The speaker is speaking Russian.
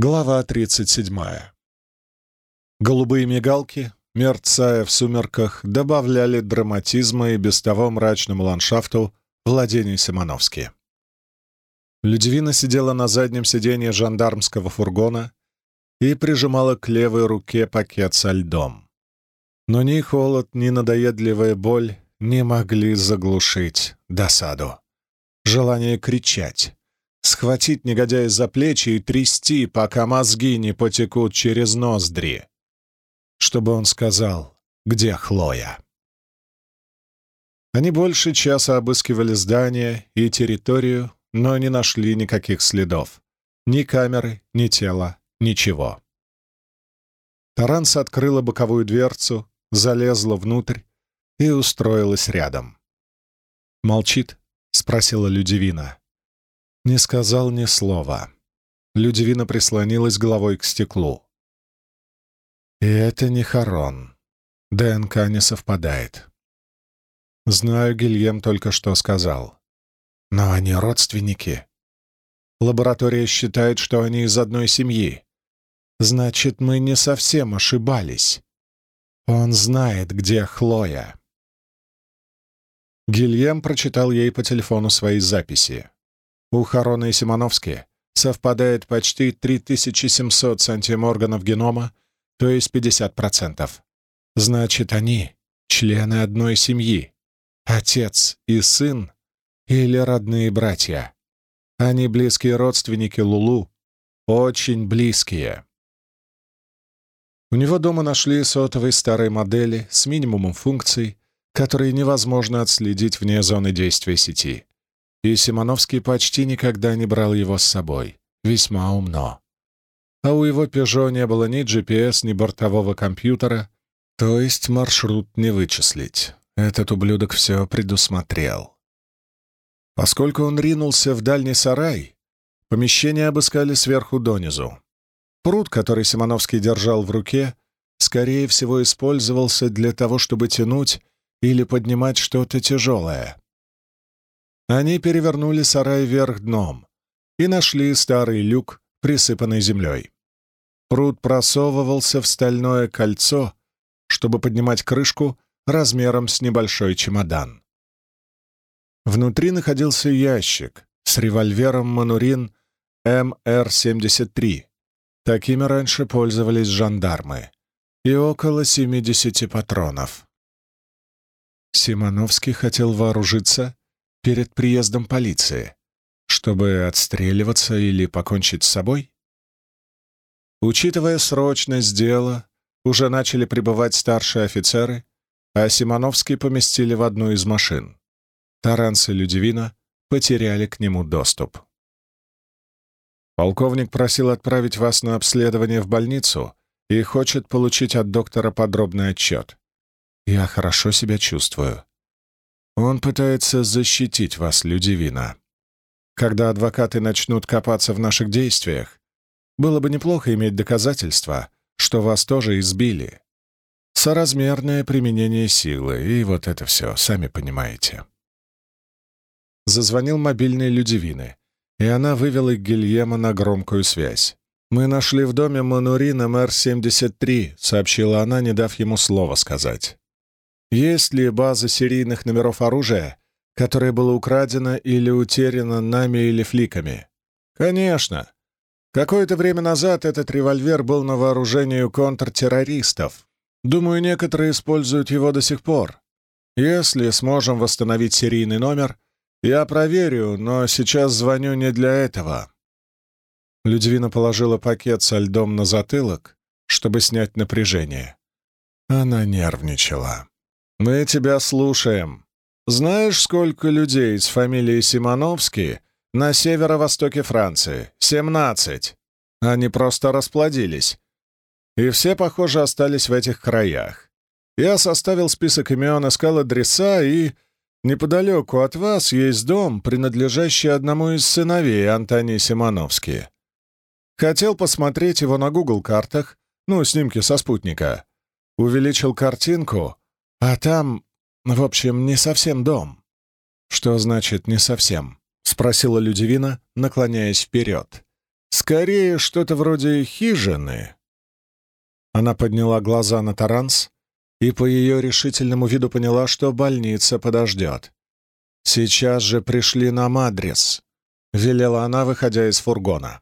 Глава 37. Голубые мигалки, мерцая в сумерках, добавляли драматизма и без того мрачному ландшафту владений Симоновски. Людивина сидела на заднем сиденье жандармского фургона и прижимала к левой руке пакет со льдом. Но ни холод, ни надоедливая боль не могли заглушить досаду. Желание кричать, схватить негодяя за плечи и трясти, пока мозги не потекут через ноздри, чтобы он сказал, где Хлоя. Они больше часа обыскивали здание и территорию, но не нашли никаких следов. Ни камеры, ни тела, ничего. Таранс открыла боковую дверцу, залезла внутрь и устроилась рядом. «Молчит?» — спросила Людивина. Не сказал ни слова. Людивина прислонилась головой к стеклу. И это не Харон. ДНК не совпадает. Знаю, Гильем только что сказал. Но они родственники. Лаборатория считает, что они из одной семьи. Значит, мы не совсем ошибались. Он знает, где Хлоя. Гильем прочитал ей по телефону свои записи. У Харона и Симоновски совпадает почти 3700 сантиморганов генома, то есть 50%. Значит, они — члены одной семьи. Отец и сын или родные братья. Они близкие родственники Лулу, очень близкие. У него дома нашли сотовые старые модели с минимумом функций, которые невозможно отследить вне зоны действия сети и Симоновский почти никогда не брал его с собой. Весьма умно. А у его «Пежо» не было ни GPS, ни бортового компьютера, то есть маршрут не вычислить. Этот ублюдок все предусмотрел. Поскольку он ринулся в дальний сарай, помещение обыскали сверху донизу. Пруд, который Симоновский держал в руке, скорее всего, использовался для того, чтобы тянуть или поднимать что-то тяжелое. Они перевернули сарай вверх дном и нашли старый люк, присыпанный землей. Пруд просовывался в стальное кольцо, чтобы поднимать крышку размером с небольшой чемодан. Внутри находился ящик с револьвером «Манурин» МР-73. Такими раньше пользовались жандармы. И около 70 патронов. Симоновский хотел вооружиться перед приездом полиции, чтобы отстреливаться или покончить с собой? Учитывая срочность дела, уже начали прибывать старшие офицеры, а Симоновский поместили в одну из машин. Таранс и Людивина потеряли к нему доступ. Полковник просил отправить вас на обследование в больницу и хочет получить от доктора подробный отчет. Я хорошо себя чувствую. Он пытается защитить вас, Людивина. Когда адвокаты начнут копаться в наших действиях, было бы неплохо иметь доказательства, что вас тоже избили. Соразмерное применение силы, и вот это все, сами понимаете. Зазвонил мобильный Людивины, и она вывела Гильема на громкую связь. «Мы нашли в доме Манурина МР-73», — сообщила она, не дав ему слова сказать. Есть ли база серийных номеров оружия, которое было украдено или утеряно нами или фликами? Конечно. Какое-то время назад этот револьвер был на вооружении у контртеррористов. Думаю, некоторые используют его до сих пор. Если сможем восстановить серийный номер, я проверю, но сейчас звоню не для этого. Людвина положила пакет со льдом на затылок, чтобы снять напряжение. Она нервничала. «Мы тебя слушаем. Знаешь, сколько людей с фамилией Симоновский на северо-востоке Франции? Семнадцать. Они просто расплодились. И все, похоже, остались в этих краях. Я составил список имен, искал адреса, и неподалеку от вас есть дом, принадлежащий одному из сыновей Антони Симоновски. Хотел посмотреть его на Google-картах, ну, снимки со спутника. Увеличил картинку, а там, в общем, не совсем дом. Что значит «не совсем»? — спросила Людивина, наклоняясь вперед. Скорее, что-то вроде хижины». Она подняла глаза на Таранс и по ее решительному виду поняла, что больница подождет. «Сейчас же пришли нам адрес», — велела она, выходя из фургона.